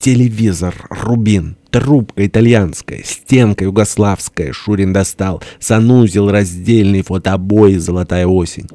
Телевизор «Рубин», трубка итальянская, стенка югославская, Шурин достал, санузел раздельный, фотобои, золотая осень.